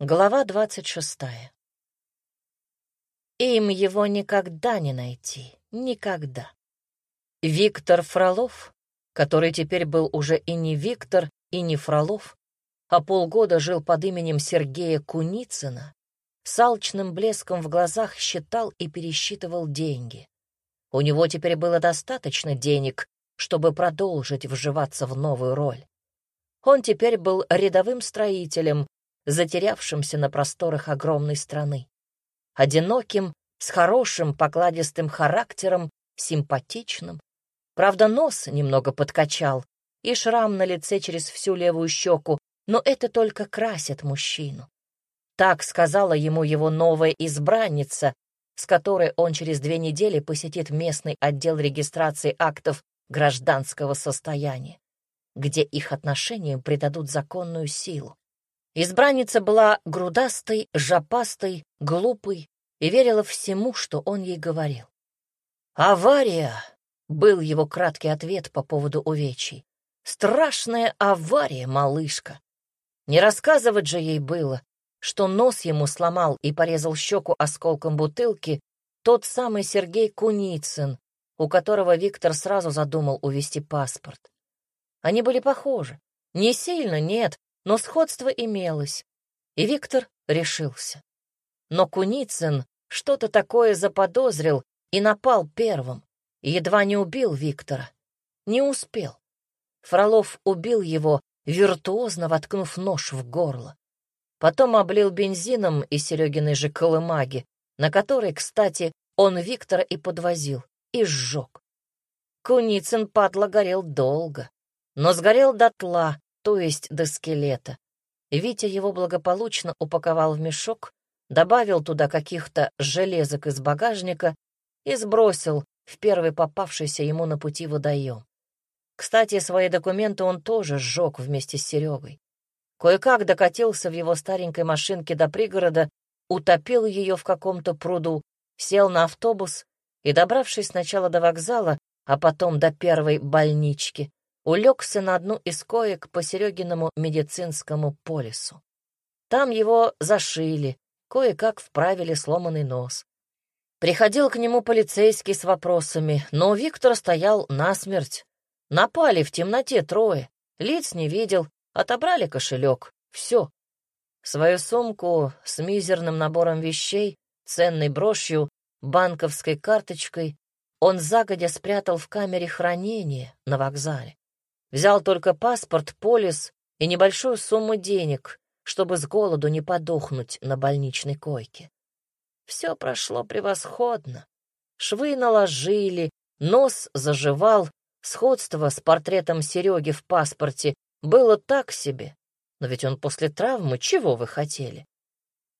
Глава двадцать шестая. Им его никогда не найти. Никогда. Виктор Фролов, который теперь был уже и не Виктор, и не Фролов, а полгода жил под именем Сергея Куницына, с алчным блеском в глазах считал и пересчитывал деньги. У него теперь было достаточно денег, чтобы продолжить вживаться в новую роль. Он теперь был рядовым строителем, затерявшимся на просторах огромной страны. Одиноким, с хорошим покладистым характером, симпатичным. Правда, нос немного подкачал, и шрам на лице через всю левую щеку, но это только красит мужчину. Так сказала ему его новая избранница, с которой он через две недели посетит местный отдел регистрации актов гражданского состояния, где их отношениям придадут законную силу. Избранница была грудастой, жопастой, глупой и верила всему, что он ей говорил. «Авария!» — был его краткий ответ по поводу увечий. «Страшная авария, малышка!» Не рассказывать же ей было, что нос ему сломал и порезал щеку осколком бутылки тот самый Сергей Куницын, у которого Виктор сразу задумал увести паспорт. Они были похожи. Не сильно, нет, но сходство имелось, и Виктор решился. Но Куницын что-то такое заподозрил и напал первым, и едва не убил Виктора. Не успел. Фролов убил его, виртуозно воткнув нож в горло. Потом облил бензином из Серегиной же колымаги, на которой, кстати, он Виктора и подвозил, и сжег. Куницын, падла, горел долго, но сгорел дотла, то есть до скелета. Витя его благополучно упаковал в мешок, добавил туда каких-то железок из багажника и сбросил в первый попавшийся ему на пути водоем. Кстати, свои документы он тоже сжег вместе с Серегой. Кое-как докатился в его старенькой машинке до пригорода, утопил ее в каком-то пруду, сел на автобус и, добравшись сначала до вокзала, а потом до первой больнички, улегся на одну из коек по Серегиному медицинскому полису. Там его зашили, кое-как вправили сломанный нос. Приходил к нему полицейский с вопросами, но Виктор стоял насмерть. Напали в темноте трое, лиц не видел, отобрали кошелек. Все. Свою сумку с мизерным набором вещей, ценной брошью, банковской карточкой он загодя спрятал в камере хранения на вокзале. Взял только паспорт, полис и небольшую сумму денег, чтобы с голоду не подохнуть на больничной койке. Все прошло превосходно. Швы наложили, нос заживал, сходство с портретом Сереги в паспорте было так себе. Но ведь он после травмы, чего вы хотели?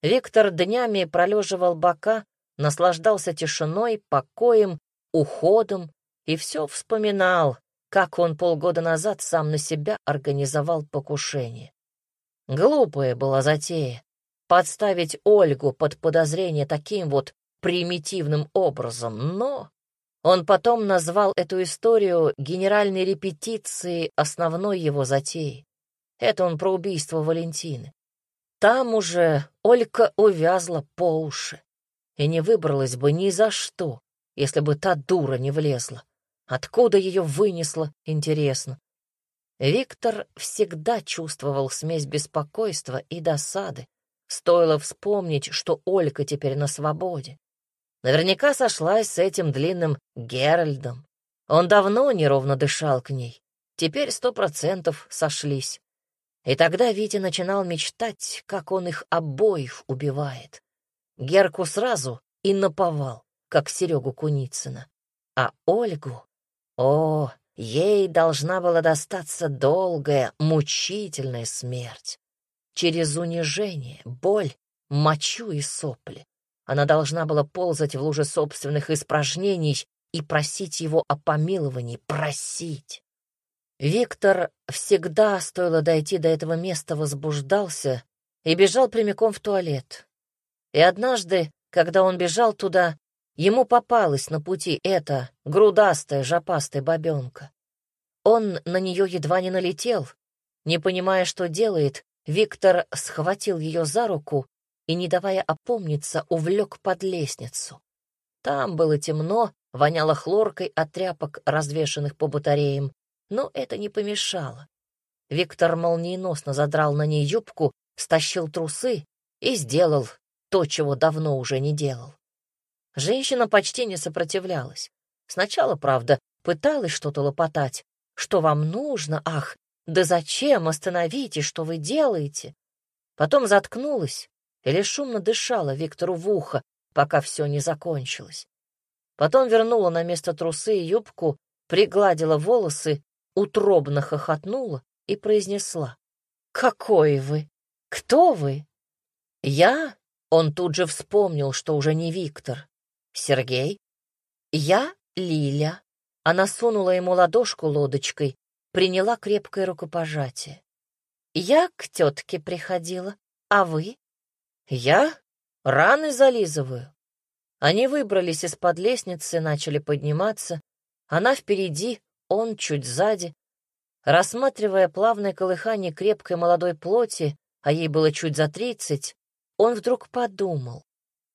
Виктор днями пролеживал бока, наслаждался тишиной, покоем, уходом и все вспоминал, как он полгода назад сам на себя организовал покушение. Глупая была затея — подставить Ольгу под подозрение таким вот примитивным образом, но он потом назвал эту историю генеральной репетицией основной его затеи. Это он про убийство Валентины. Там уже Олька увязла по уши и не выбралась бы ни за что, если бы та дура не влезла. Откуда ее вынесло, интересно. Виктор всегда чувствовал смесь беспокойства и досады. Стоило вспомнить, что Олька теперь на свободе. Наверняка сошлась с этим длинным Геральдом. Он давно неровно дышал к ней. Теперь сто процентов сошлись. И тогда Витя начинал мечтать, как он их обоих убивает. Герку сразу и наповал, как Серегу Куницына. А Ольгу о, ей должна была достаться долгая, мучительная смерть. Через унижение, боль, мочу и сопли. Она должна была ползать в луже собственных испражнений и просить его о помиловании, просить. Виктор всегда, стоило дойти до этого места, возбуждался и бежал прямиком в туалет. И однажды, когда он бежал туда, Ему попалась на пути эта грудастая, жопастая бабенка. Он на нее едва не налетел, не понимая, что делает, Виктор схватил ее за руку и, не давая опомниться, увлек под лестницу. Там было темно, воняло хлоркой от тряпок, развешанных по батареям, но это не помешало. Виктор молниеносно задрал на ней юбку, стащил трусы и сделал то, чего давно уже не делал. Женщина почти не сопротивлялась. Сначала, правда, пыталась что-то лопотать. «Что вам нужно? Ах, да зачем? Остановите, что вы делаете?» Потом заткнулась или шумно дышала Виктору в ухо, пока все не закончилось. Потом вернула на место трусы и юбку, пригладила волосы, утробно хохотнула и произнесла. «Какой вы? Кто вы?» «Я?» Он тут же вспомнил, что уже не Виктор. «Сергей?» «Я Лиля». Она сунула ему ладошку лодочкой, приняла крепкое рукопожатие. «Я к тетке приходила, а вы?» «Я раны зализываю». Они выбрались из-под лестницы, начали подниматься. Она впереди, он чуть сзади. Рассматривая плавное колыхание крепкой молодой плоти, а ей было чуть за тридцать, он вдруг подумал,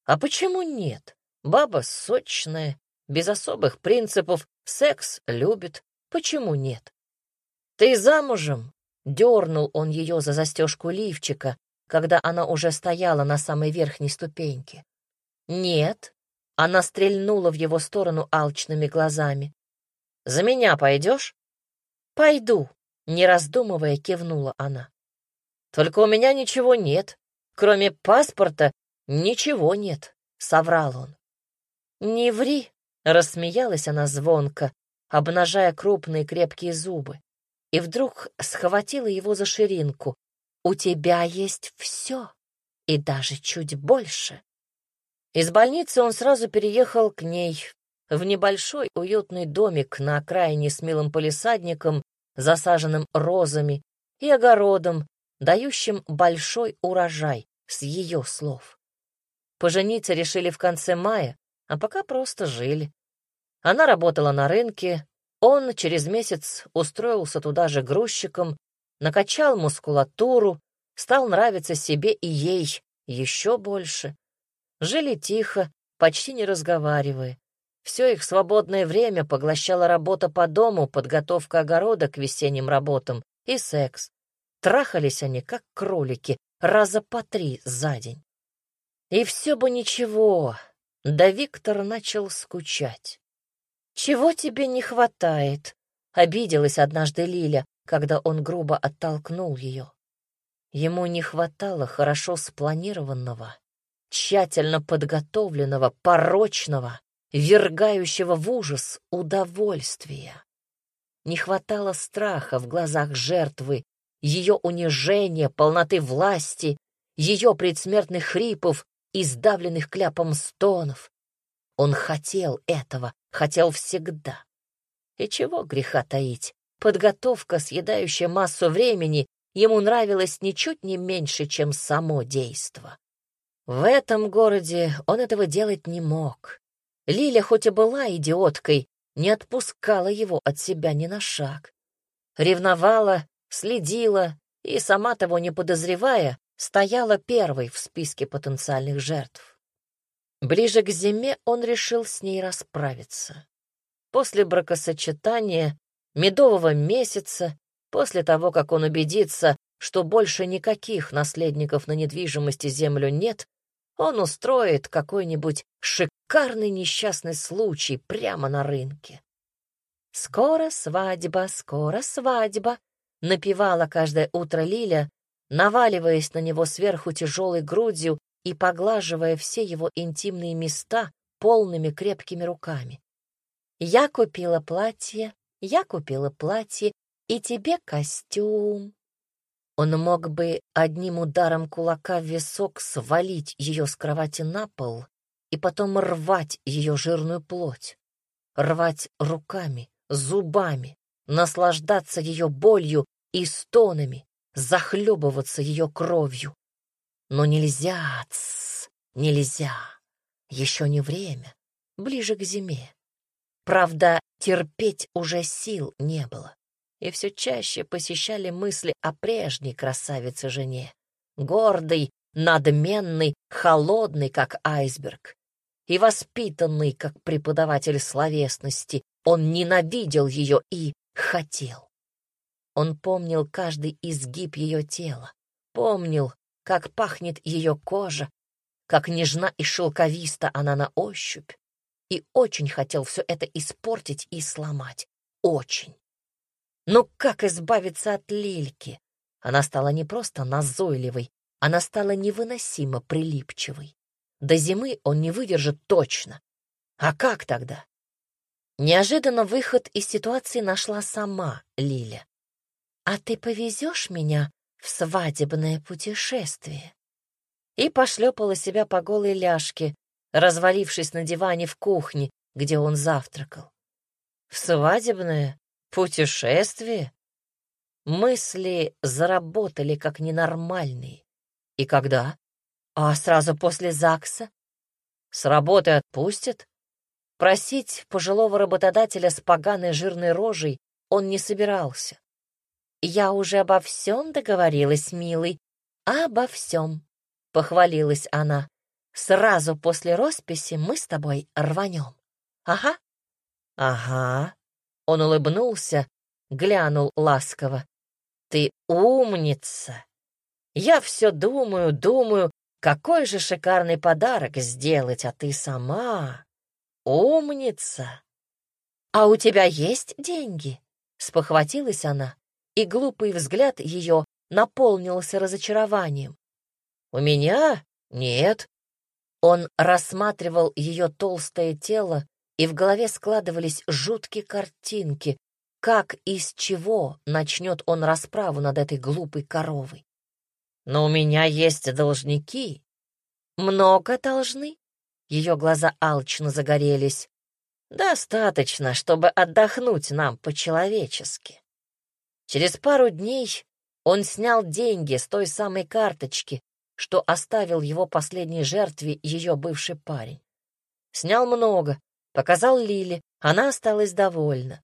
а почему нет? Баба сочная, без особых принципов, секс любит, почему нет? Ты замужем? Дернул он ее за застежку лифчика, когда она уже стояла на самой верхней ступеньке. Нет, она стрельнула в его сторону алчными глазами. «За меня пойдешь?» «Пойду», — не раздумывая, кивнула она. «Только у меня ничего нет. Кроме паспорта ничего нет», — соврал он. «Не ври», — рассмеялась она звонко, обнажая крупные крепкие зубы, и вдруг схватила его за ширинку. «У тебя есть все, и даже чуть больше». Из больницы он сразу переехал к ней, в небольшой уютный домик на окраине с милым полисадником, засаженным розами, и огородом, дающим большой урожай, с ее слов. Пожениться решили в конце мая, а пока просто жили. Она работала на рынке, он через месяц устроился туда же грузчиком, накачал мускулатуру, стал нравиться себе и ей еще больше. Жили тихо, почти не разговаривая. Все их свободное время поглощала работа по дому, подготовка огорода к весенним работам и секс. Трахались они, как кролики, раза по три за день. И все бы ничего, да Виктор начал скучать. «Чего тебе не хватает?» — обиделась однажды Лиля, когда он грубо оттолкнул ее. Ему не хватало хорошо спланированного, тщательно подготовленного, порочного, вергающего в ужас удовольствия. Не хватало страха в глазах жертвы, ее унижения, полноты власти, ее предсмертных хрипов и сдавленных кляпом стонов. Он хотел этого, хотел всегда. И чего греха таить? Подготовка, съедающая массу времени, ему нравилась ничуть не меньше, чем само действо. В этом городе он этого делать не мог. Лиля, хоть и была идиоткой, не отпускала его от себя ни на шаг. Ревновала, следила и, сама того не подозревая, стояла первой в списке потенциальных жертв. Ближе к зиме он решил с ней расправиться. После бракосочетания, медового месяца, после того, как он убедится, что больше никаких наследников на недвижимости землю нет, он устроит какой-нибудь шикарный несчастный случай прямо на рынке. «Скоро свадьба, скоро свадьба», — напевала каждое утро Лиля, наваливаясь на него сверху тяжелой грудью и поглаживая все его интимные места полными крепкими руками. «Я купила платье, я купила платье, и тебе костюм, он мог бы одним ударом кулака в висок свалить ее с кровати на пол и потом рвать ее жирную плоть. Рвать руками, зубами, наслаждаться ее болью и стонами, захлебываться ее кровью. Но нельзя, тс, нельзя. Еще не время, ближе к зиме. Правда, терпеть уже сил не было. и все чаще посещали мысли о прежней красавице-жене. Гордой, надменный, холодный, как айсберг, и воспитанный, как преподаватель словесности. Он ненавидел ее и хотел. Он помнил каждый изгиб ее тела, помнил, как пахнет ее кожа, как нежна и шелковиста она на ощупь, и очень хотел все это испортить и сломать. Очень. Но как избавиться от Лильки? Она стала не просто назойливой, она стала невыносимо прилипчивой. До зимы он не выдержит точно. А как тогда? Неожиданно выход из ситуации нашла сама Лиля. «А ты повезешь меня в свадебное путешествие?» И пошлепала себя по голой ляжке, развалившись на диване в кухне, где он завтракал. «В свадебное путешествие?» Мысли заработали как ненормальные. И когда? А сразу после ЗАГСа? С работы отпустят? Просить пожилого работодателя с поганой жирной рожей он не собирался. «Я уже обо всем договорилась, милый, обо всем», — похвалилась она. «Сразу после росписи мы с тобой рванем. Ага». «Ага», — он улыбнулся, глянул ласково. «Ты умница!» Я все думаю, думаю, какой же шикарный подарок сделать, а ты сама умница. А у тебя есть деньги? Спохватилась она, и глупый взгляд ее наполнился разочарованием. У меня нет. Он рассматривал ее толстое тело, и в голове складывались жуткие картинки, как и с чего начнет он расправу над этой глупой коровой. Но у меня есть должники. Много должны? Ее глаза алчно загорелись. Достаточно, чтобы отдохнуть нам по-человечески. Через пару дней он снял деньги с той самой карточки, что оставил его последней жертве ее бывший парень. Снял много, показал Лиле, она осталась довольна.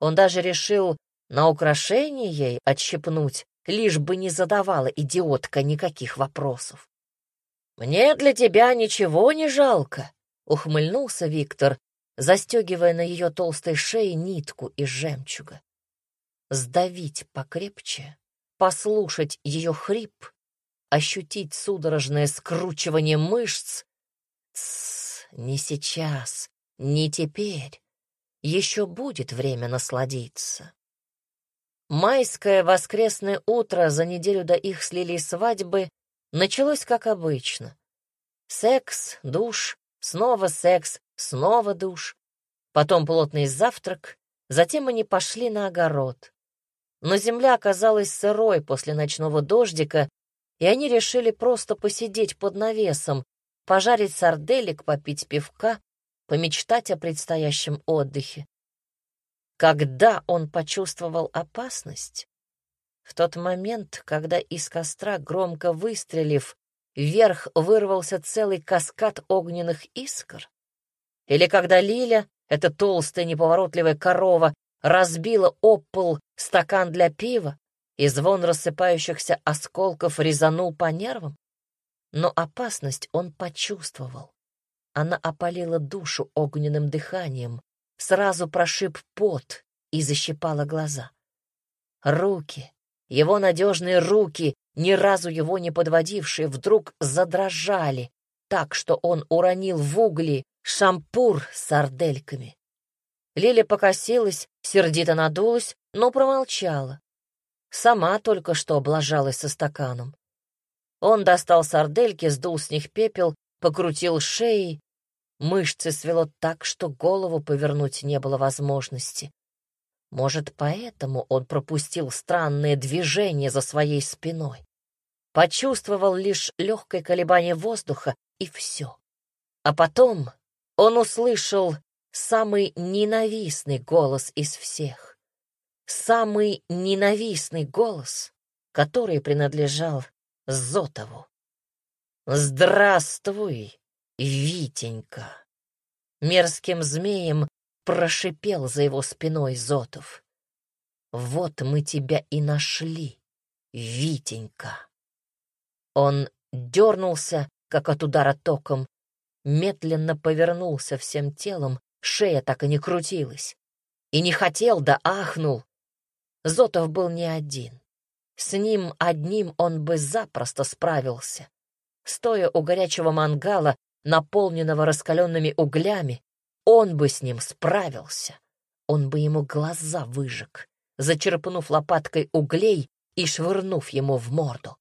Он даже решил на украшение ей отщепнуть, лишь бы не задавала идиотка никаких вопросов. «Мне для тебя ничего не жалко», — ухмыльнулся Виктор, застегивая на ее толстой шее нитку из жемчуга. Сдавить покрепче, послушать ее хрип, ощутить судорожное скручивание мышц. Тссс, не сейчас, не теперь. Еще будет время насладиться. Майское воскресное утро за неделю до их слили свадьбы началось как обычно. Секс, душ, снова секс, снова душ, потом плотный завтрак, затем они пошли на огород. Но земля оказалась сырой после ночного дождика, и они решили просто посидеть под навесом, пожарить сарделек, попить пивка, помечтать о предстоящем отдыхе. Когда он почувствовал опасность? В тот момент, когда из костра, громко выстрелив, вверх вырвался целый каскад огненных искр? Или когда Лиля, эта толстая неповоротливая корова, разбила об пол стакан для пива, и звон рассыпающихся осколков резанул по нервам? Но опасность он почувствовал. Она опалила душу огненным дыханием, сразу прошиб пот и защипала глаза. Руки, его надежные руки, ни разу его не подводившие, вдруг задрожали, так что он уронил в угли шампур с сардельками. Лиля покосилась, сердито надулась, но промолчала. Сама только что облажалась со стаканом. Он достал сардельки, сдул с них пепел, покрутил шеей, Мышцы свело так, что голову повернуть не было возможности. Может, поэтому он пропустил странное движение за своей спиной. Почувствовал лишь легкое колебание воздуха, и все. А потом он услышал самый ненавистный голос из всех. Самый ненавистный голос, который принадлежал Зотову. «Здравствуй, Витенька. Мерзким змеем прошипел за его спиной Зотов. Вот мы тебя и нашли, Витенька. Он дернулся, как от удара током, медленно повернулся всем телом, шея так и не крутилась. И не хотел, да ахнул. Зотов был не один. С ним одним он бы запросто справился. Стоя у горячего мангала, наполненного раскаленными углями, он бы с ним справился. Он бы ему глаза выжег, зачерпнув лопаткой углей и швырнув ему в морду.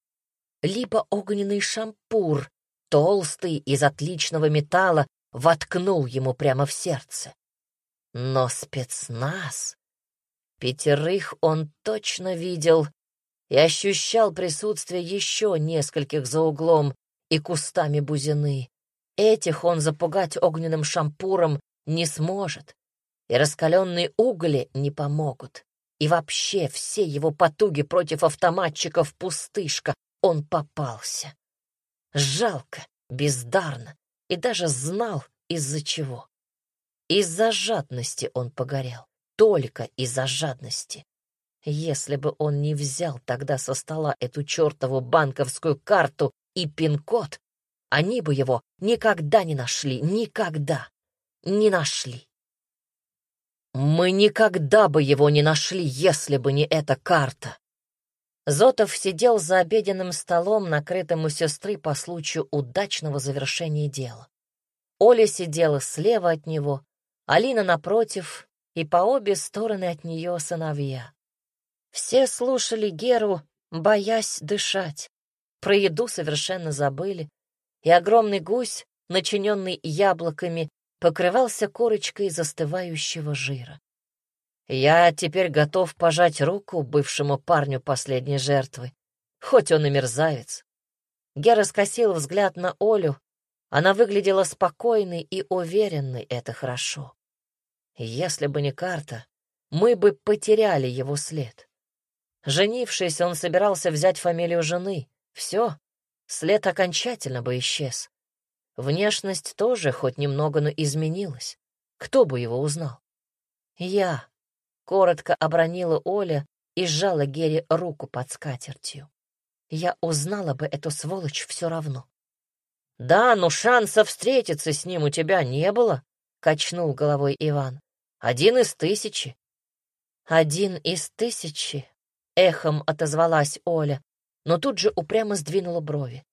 Либо огненный шампур, толстый, из отличного металла, воткнул ему прямо в сердце. Но спецназ... Пятерых он точно видел и ощущал присутствие еще нескольких за углом и кустами бузины. Этих он запугать огненным шампуром не сможет, и раскаленные угли не помогут. И вообще все его потуги против автоматчиков пустышка, он попался. Жалко, бездарно, и даже знал, из-за чего. Из-за жадности он погорел, только из-за жадности. Если бы он не взял тогда со стола эту чертову банковскую карту и пин-код, они бы его никогда не нашли, никогда не нашли. Мы никогда бы его не нашли, если бы не эта карта. Зотов сидел за обеденным столом, накрытым у сестры по случаю удачного завершения дела. Оля сидела слева от него, Алина напротив, и по обе стороны от нее сыновья. Все слушали Геру, боясь дышать. Про еду совершенно забыли, и огромный гусь, начиненный яблоками, покрывался корочкой застывающего жира. Я теперь готов пожать руку бывшему парню последней жертвы, хоть он и мерзавец. Гера скосил взгляд на Олю. Она выглядела спокойной и уверенной, это хорошо. Если бы не карта, мы бы потеряли его след. Женившись, он собирался взять фамилию жены. Все, след окончательно бы исчез. Внешность тоже хоть немного, но изменилась. Кто бы его узнал? Я. Коротко обронила Оля и сжала Гере руку под скатертью. Я узнала бы эту сволочь все равно. «Да, но шанса встретиться с ним у тебя не было», — качнул головой Иван. «Один из тысячи». «Один из тысячи», — эхом отозвалась Оля, но тут же упрямо сдвинула брови.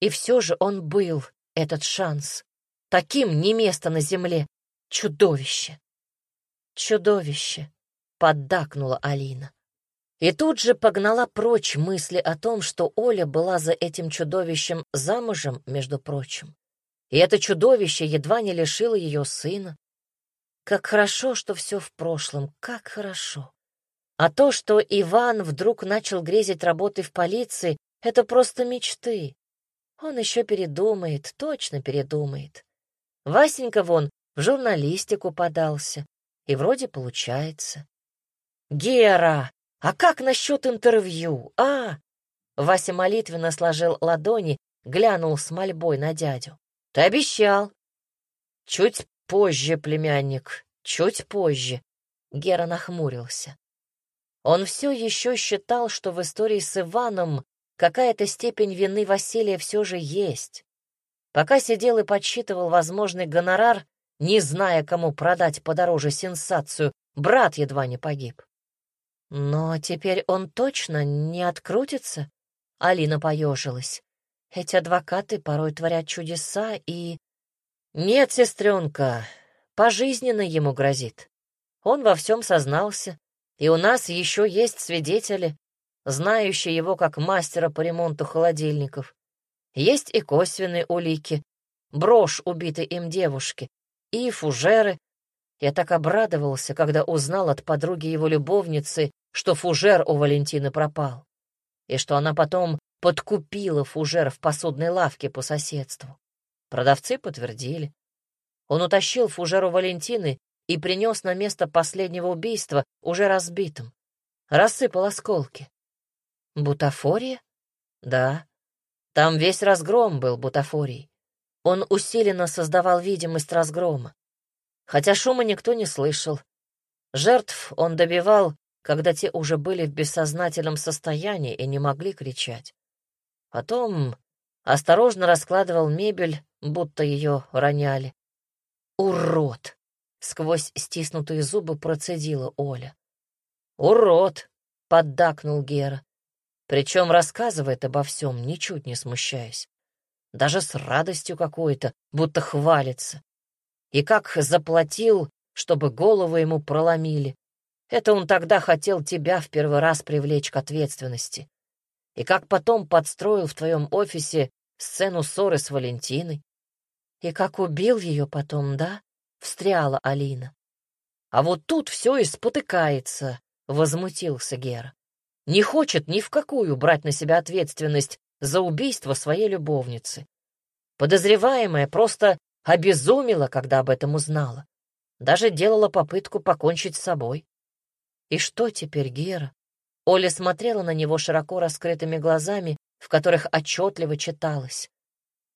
И все же он был, этот шанс. Таким не место на земле. Чудовище. Чудовище, поддакнула Алина. И тут же погнала прочь мысли о том, что Оля была за этим чудовищем замужем, между прочим. И это чудовище едва не лишило ее сына. Как хорошо, что все в прошлом, как хорошо. А то, что Иван вдруг начал грезить работой в полиции, это просто мечты. Он еще передумает, точно передумает. Васенька вон в журналистику подался, и вроде получается. «Гера, а как насчет интервью, а?» Вася молитвенно сложил ладони, глянул с мольбой на дядю. «Ты обещал». «Чуть позже, племянник, чуть позже», — Гера нахмурился. Он все еще считал, что в истории с Иваном какая-то степень вины Василия все же есть. Пока сидел и подсчитывал возможный гонорар, не зная, кому продать подороже сенсацию, брат едва не погиб. Но теперь он точно не открутится? Алина поежилась. Эти адвокаты порой творят чудеса и... Нет, сестренка, пожизненно ему грозит. Он во всем сознался, и у нас еще есть свидетели, знающий его как мастера по ремонту холодильников. Есть и косвенные улики, брошь убитой им девушки, и фужеры. Я так обрадовался, когда узнал от подруги его любовницы, что фужер у Валентины пропал, и что она потом подкупила фужер в посудной лавке по соседству. Продавцы подтвердили. Он утащил фужер у Валентины и принес на место последнего убийства уже разбитым. Рассыпал осколки. Бутафория? Да. Там весь разгром был бутафорией. Он усиленно создавал видимость разгрома. Хотя шума никто не слышал. Жертв он добивал когда те уже были в бессознательном состоянии и не могли кричать. Потом осторожно раскладывал мебель, будто ее роняли. «Урод!» — сквозь стиснутые зубы процедила Оля. «Урод!» — поддакнул Гера. Причем рассказывает обо всем, ничуть не смущаясь. Даже с радостью какой-то, будто хвалится. И как заплатил, чтобы голову ему проломили. Это он тогда хотел тебя в первый раз привлечь к ответственности. И как потом подстроил в твоем офисе сцену ссоры с Валентиной. И как убил ее потом, да? Встряла Алина. А вот тут все и спотыкается, возмутился Гера. Не хочет ни в какую брать на себя ответственность за убийство своей любовницы. Подозреваемая просто обезумела, когда об этом узнала. Даже делала попытку покончить с собой. И что теперь, Гера? Оля смотрела на него широко раскрытыми глазами, в которых отчетливо читалось.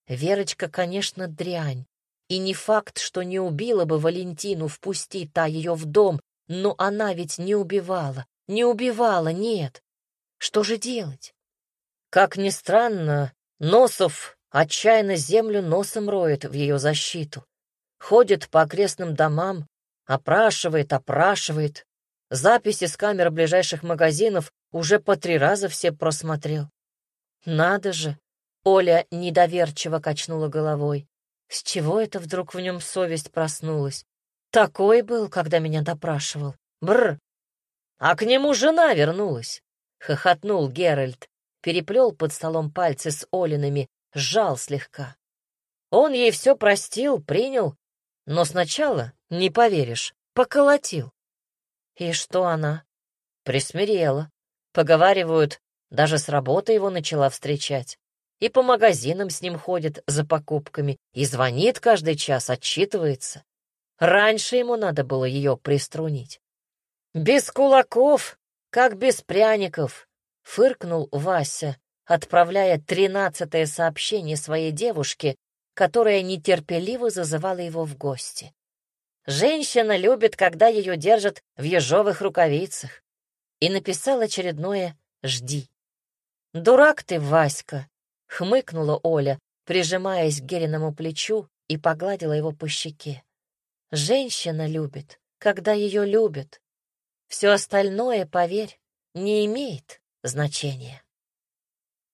Верочка, конечно, дрянь. И не факт, что не убила бы Валентину, впусти та ее в дом, но она ведь не убивала. Не убивала, нет. Что же делать? Как ни странно, Носов отчаянно землю носом роет в ее защиту. Ходит по окрестным домам, опрашивает, опрашивает. Записи с камер ближайших магазинов уже по три раза все просмотрел. Надо же! Оля недоверчиво качнула головой. С чего это вдруг в нем совесть проснулась? Такой был, когда меня допрашивал. Бр. А к нему жена вернулась. Хохотнул Геральт, переплел под столом пальцы с Олиными, сжал слегка. Он ей все простил, принял, но сначала, не поверишь, поколотил. И что она? Присмирела. Поговаривают, даже с работы его начала встречать. И по магазинам с ним ходит за покупками, и звонит каждый час, отчитывается. Раньше ему надо было ее приструнить. «Без кулаков, как без пряников», — фыркнул Вася, отправляя тринадцатое сообщение своей девушке, которая нетерпеливо зазывала его в гости. «Женщина любит, когда ее держат в ежовых рукавицах». И написал очередное «Жди». «Дурак ты, Васька!» — хмыкнула Оля, прижимаясь к Гериному плечу и погладила его по щеке. «Женщина любит, когда ее любят. Все остальное, поверь, не имеет значения».